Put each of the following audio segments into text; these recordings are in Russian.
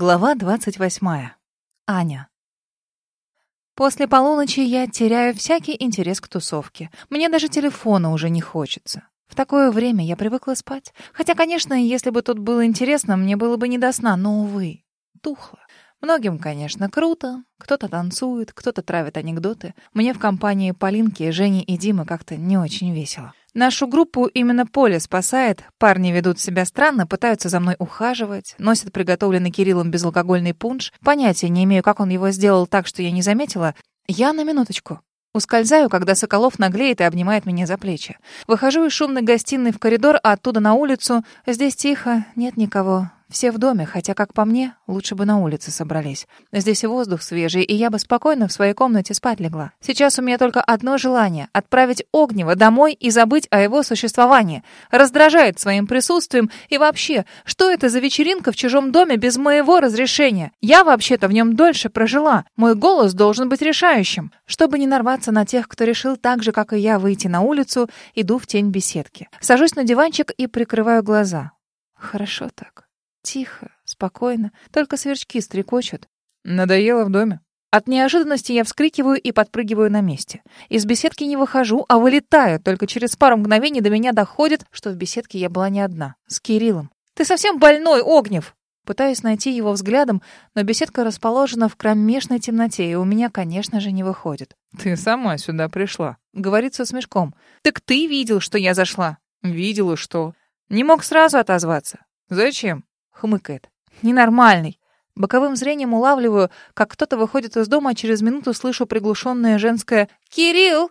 Глава 28. Аня. После полуночи я теряю всякий интерес к тусовке. Мне даже телефона уже не хочется. В такое время я привыкла спать. Хотя, конечно, если бы тут было интересно, мне было бы не до сна, но, увы, тухло. Многим, конечно, круто. Кто-то танцует, кто-то травит анекдоты. Мне в компании Полинки, Жени и Димы как-то не очень весело. Нашу группу именно Поле спасает. Парни ведут себя странно, пытаются за мной ухаживать, носят приготовленный Кириллом безалкогольный пунш. Понятия не имею, как он его сделал так, что я не заметила. Я на минуточку. Ускользаю, когда Соколов наглеет и обнимает меня за плечи. Выхожу из шумной гостиной в коридор, а оттуда на улицу. Здесь тихо, нет никого. Все в доме, хотя, как по мне, лучше бы на улице собрались. Здесь и воздух свежий, и я бы спокойно в своей комнате спать легла. Сейчас у меня только одно желание — отправить Огнева домой и забыть о его существовании. Раздражает своим присутствием. И вообще, что это за вечеринка в чужом доме без моего разрешения? Я вообще-то в нем дольше прожила. Мой голос должен быть решающим. Чтобы не нарваться на тех, кто решил так же, как и я, выйти на улицу, иду в тень беседки. Сажусь на диванчик и прикрываю глаза. Хорошо так. Тихо, спокойно, только сверчки стрекочут. Надоело в доме. От неожиданности я вскрикиваю и подпрыгиваю на месте. Из беседки не выхожу, а вылетаю. Только через пару мгновений до меня доходит, что в беседке я была не одна, с Кириллом. «Ты совсем больной, Огнев!» Пытаюсь найти его взглядом, но беседка расположена в кромешной темноте, и у меня, конечно же, не выходит. «Ты сама сюда пришла», — говорит со смешком. «Так ты видел, что я зашла?» «Видела, что...» «Не мог сразу отозваться». «Зачем?» Хмыкает. Ненормальный. Боковым зрением улавливаю, как кто-то выходит из дома, а через минуту слышу приглушенное женское «Кирилл!».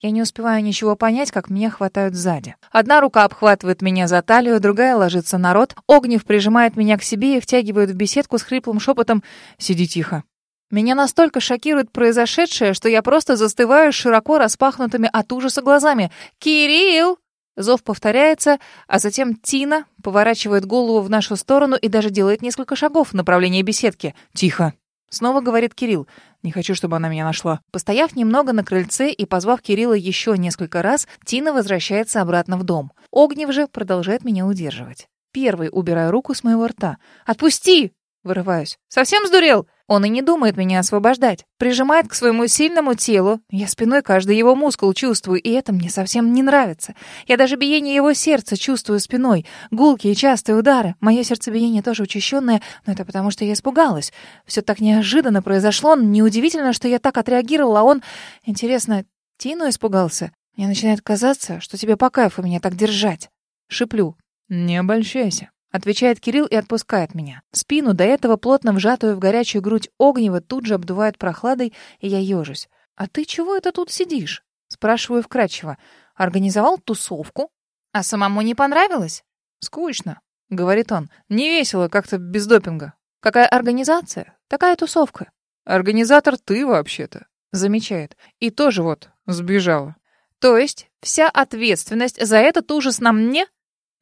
Я не успеваю ничего понять, как меня хватают сзади. Одна рука обхватывает меня за талию, другая ложится на рот. Огнев прижимает меня к себе и втягивает в беседку с хриплым шепотом «Сиди тихо». Меня настолько шокирует произошедшее, что я просто застываю широко распахнутыми от ужаса глазами. «Кирилл!» Зов повторяется, а затем Тина поворачивает голову в нашу сторону и даже делает несколько шагов в направлении беседки. «Тихо!» Снова говорит Кирилл. «Не хочу, чтобы она меня нашла». Постояв немного на крыльце и позвав Кирилла еще несколько раз, Тина возвращается обратно в дом. Огнев же продолжает меня удерживать. Первый убираю руку с моего рта. «Отпусти!» Вырываюсь. «Совсем сдурел?» Он и не думает меня освобождать. Прижимает к своему сильному телу. Я спиной каждый его мускул чувствую, и это мне совсем не нравится. Я даже биение его сердца чувствую спиной. Гулкие частые удары. Мое сердцебиение тоже учащенное, но это потому, что я испугалась. Все так неожиданно произошло. Неудивительно, что я так отреагировала, а он... Интересно, Тину испугался? Мне начинает казаться, что тебе по кайфу меня так держать. Шиплю. «Не обольщайся». Отвечает Кирилл и отпускает меня. Спину, до этого плотно вжатую в горячую грудь огнева, тут же обдувает прохладой, и я ежусь. «А ты чего это тут сидишь?» Спрашиваю вкратчиво. «Организовал тусовку? А самому не понравилось?» «Скучно», — говорит он. «Не весело как-то без допинга». «Какая организация? Такая тусовка». «Организатор ты вообще-то», — замечает. «И тоже вот сбежала». «То есть вся ответственность за этот ужас на мне?»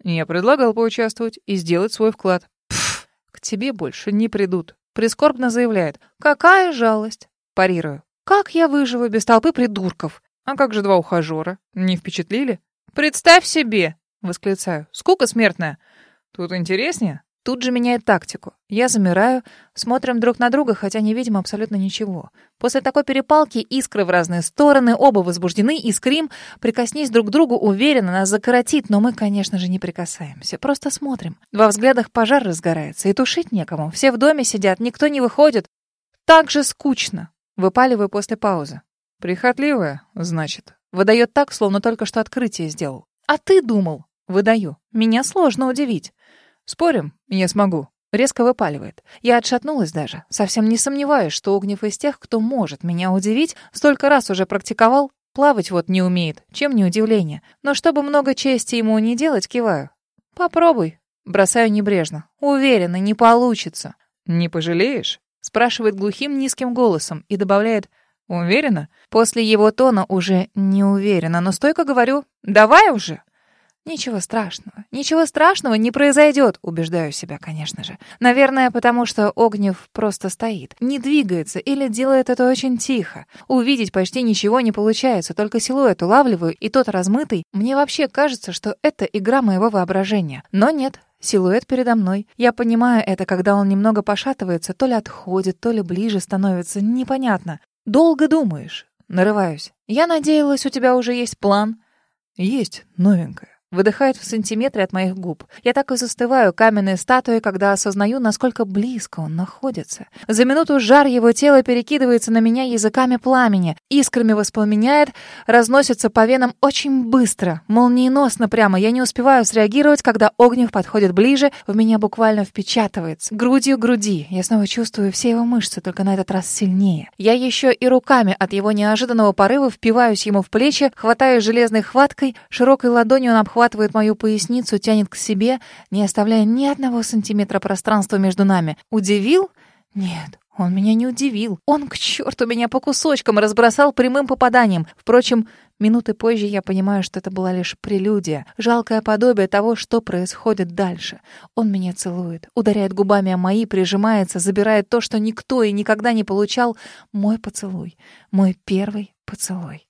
Я предлагал поучаствовать и сделать свой вклад. Пф, к тебе больше не придут. Прискорбно заявляет. Какая жалость. Парирую. Как я выживу без толпы придурков? А как же два ухажера? Не впечатлили? Представь себе, восклицаю. Скука смертная. Тут интереснее. Тут же меняет тактику. Я замираю, смотрим друг на друга, хотя не видим абсолютно ничего. После такой перепалки искры в разные стороны, оба возбуждены, искрим. Прикоснись друг к другу, уверенно, нас закоротит, но мы, конечно же, не прикасаемся. Просто смотрим. Во взглядах пожар разгорается, и тушить некому. Все в доме сидят, никто не выходит. Так же скучно. Выпаливаю после паузы. Прихотливая, значит. Выдает так, словно только что открытие сделал. А ты думал? Выдаю. Меня сложно удивить. Спорим, я смогу. Резко выпаливает. Я отшатнулась даже. Совсем не сомневаюсь, что Огнев из тех, кто может меня удивить, столько раз уже практиковал. Плавать вот не умеет. Чем не удивление. Но чтобы много чести ему не делать, киваю. Попробуй. Бросаю небрежно. Уверена, не получится. Не пожалеешь? Спрашивает глухим низким голосом и добавляет Уверена? После его тона уже не уверена, но стойко говорю «давай уже». Ничего страшного, ничего страшного не произойдет, убеждаю себя, конечно же. Наверное, потому что Огнев просто стоит, не двигается или делает это очень тихо. Увидеть почти ничего не получается, только силуэт улавливаю, и тот размытый. Мне вообще кажется, что это игра моего воображения. Но нет, Силуэт передо мной. Я понимаю это, когда он немного пошатывается, то ли отходит, то ли ближе становится. Непонятно. Долго думаешь. Нарываюсь. Я надеялась, у тебя уже есть план. Есть, новенькая. Выдыхает в сантиметре от моих губ. Я так и застываю каменной статуей, когда осознаю, насколько близко он находится. За минуту жар его тела перекидывается на меня языками пламени, искрами воспламеняет, разносится по венам очень быстро, молниеносно прямо. Я не успеваю среагировать, когда Огнев подходит ближе, в меня буквально впечатывается. Грудью груди. Я снова чувствую все его мышцы, только на этот раз сильнее. Я еще и руками от его неожиданного порыва впиваюсь ему в плечи, хватаю железной хваткой, широкой ладонью он обхватывает обхватывает мою поясницу, тянет к себе, не оставляя ни одного сантиметра пространства между нами. Удивил? Нет, он меня не удивил. Он, к черту, меня по кусочкам разбросал прямым попаданием. Впрочем, минуты позже я понимаю, что это была лишь прелюдия, жалкое подобие того, что происходит дальше. Он меня целует, ударяет губами о мои, прижимается, забирает то, что никто и никогда не получал. Мой поцелуй. Мой первый поцелуй.